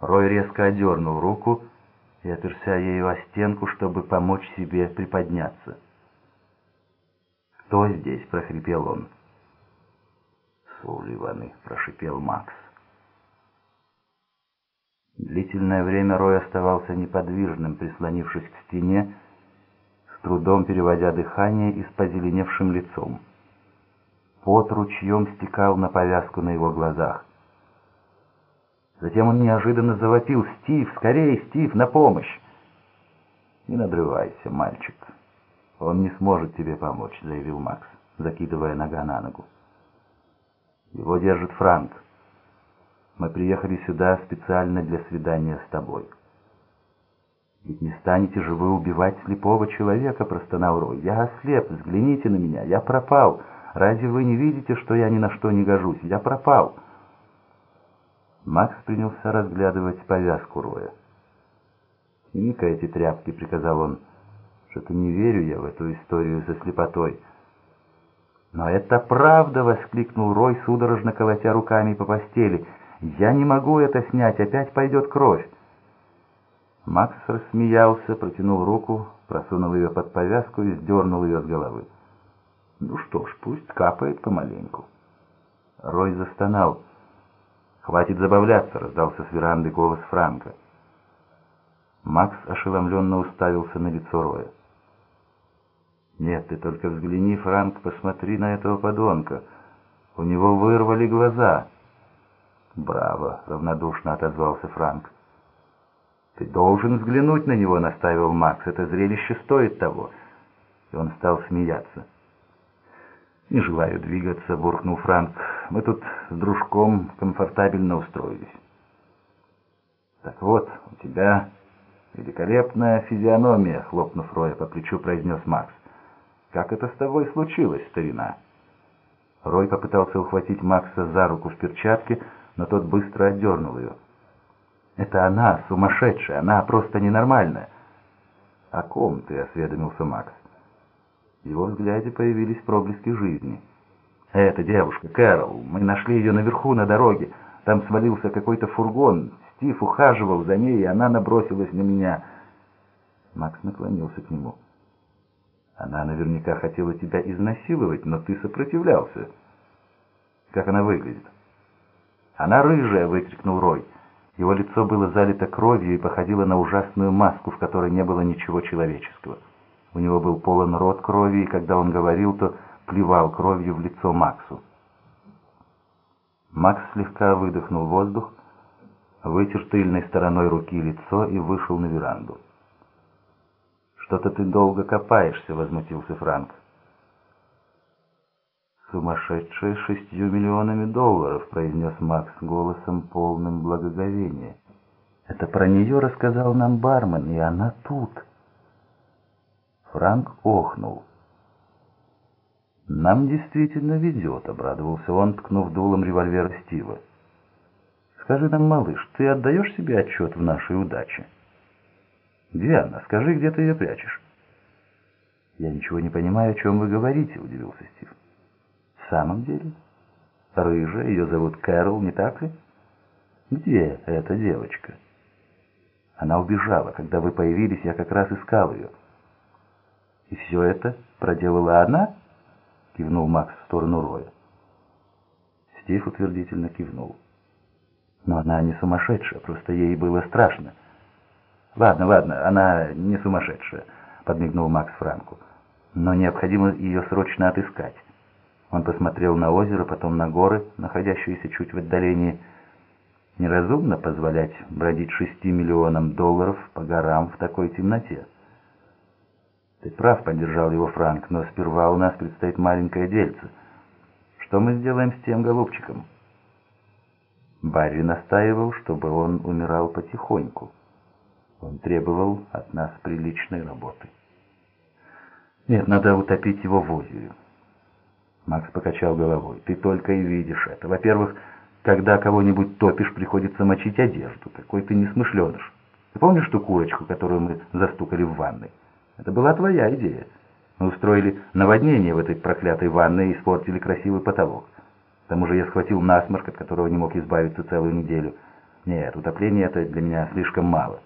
Рой резко одернул руку и оперся ею о стенку, чтобы помочь себе приподняться. «Кто здесь?» — прохрипел он. «Сулливаны», — прошипел Макс. Длительное время Рой оставался неподвижным, прислонившись к стене, с трудом переводя дыхание и с позеленевшим лицом. Пот ручьем стекал на повязку на его глазах. Затем он неожиданно завопил «Стив, скорее, Стив, на помощь!» «Не надрывайся, мальчик. Он не сможет тебе помочь», — заявил Макс, закидывая нога на ногу. «Его держит Франк. Мы приехали сюда специально для свидания с тобой». «Ведь не станете же вы убивать слепого человека», — простонал Рой. «Я ослеп, взгляните на меня, я пропал. Разве вы не видите, что я ни на что не гожусь? Я пропал». Макс принялся разглядывать повязку Роя. «Сними-ка эти тряпки», — приказал он. «Что-то не верю я в эту историю со слепотой». «Но это правда!» — воскликнул Рой, судорожно колотя руками по постели. «Я не могу это снять, опять пойдет кровь!» Макс рассмеялся, протянул руку, просунул ее под повязку и сдернул ее с головы. «Ну что ж, пусть капает помаленьку». Рой застонал. «Хватит забавляться!» — раздался с веранды голос Франка. Макс ошеломленно уставился на лицо Роя. «Нет, ты только взгляни, Франк, посмотри на этого подонка. У него вырвали глаза». «Браво!» — равнодушно отозвался Франк. «Ты должен взглянуть на него», — наставил Макс. «Это зрелище стоит того». И он стал смеяться. «Не желаю двигаться», — буркнул Франк. «Мы тут с дружком комфортабельно устроились». «Так вот, у тебя великолепная физиономия», — хлопнув Роя по плечу, произнес Макс. «Как это с тобой случилось, старина?» Рой попытался ухватить Макса за руку в перчатке, но тот быстро отдернул ее. «Это она, сумасшедшая, она просто ненормальная». «О ком ты?» — осведомился Макс. В его взгляде появились проблески жизни. «Это девушка, Кэрол. Мы нашли ее наверху на дороге. Там свалился какой-то фургон. Стив ухаживал за ней, и она набросилась на меня». Макс наклонился к нему. «Она наверняка хотела тебя изнасиловать, но ты сопротивлялся. Как она выглядит?» «Она рыжая!» — выкрикнул Рой. Его лицо было залито кровью и походило на ужасную маску, в которой не было ничего человеческого. У него был полон рот крови, и когда он говорил, то плевал кровью в лицо Максу. Макс слегка выдохнул воздух, вытер тыльной стороной руки лицо и вышел на веранду. «Что-то ты долго копаешься», — возмутился Франк. «Сумасшедшая шестью миллионами долларов», — произнес Макс голосом полным благоговения. «Это про нее рассказал нам бармен, и она тут». Франк охнул. «Нам действительно везет», — обрадовался он, ткнув дулом револьвера Стива. «Скажи нам, малыш, ты отдаешь себе отчет в нашей удаче?» «Диана, скажи, где ты ее прячешь?» «Я ничего не понимаю, о чем вы говорите», — удивился Стив. «В самом деле? Рыжая, ее зовут Кэрол, не так ли? Где эта девочка?» «Она убежала. Когда вы появились, я как раз искал ее». «И все это проделала она?» — кивнул Макс в сторону Роя. Стив утвердительно кивнул. «Но она не сумасшедшая, просто ей было страшно». «Ладно, ладно, она не сумасшедшая», — подмигнул Макс Франку. «Но необходимо ее срочно отыскать». Он посмотрел на озеро, потом на горы, находящиеся чуть в отдалении. Неразумно позволять бродить шести миллионам долларов по горам в такой темноте. «Ты прав», — поддержал его Франк, — «но сперва у нас предстоит маленькое дельце. Что мы сделаем с тем голубчиком?» Барри настаивал, чтобы он умирал потихоньку. Он требовал от нас приличной работы. «Нет, надо утопить его в озере». Макс покачал головой. «Ты только и видишь это. Во-первых, когда кого-нибудь топишь, приходится мочить одежду. Какой ты несмышленыш. Ты помнишь ту курочку, которую мы застукали в ванной?» Это была твоя идея. Мы устроили наводнение в этой проклятой ванной и испортили красивый потолок. К тому же я схватил насморк, от которого не мог избавиться целую неделю. Нет, утопление это для меня слишком мало.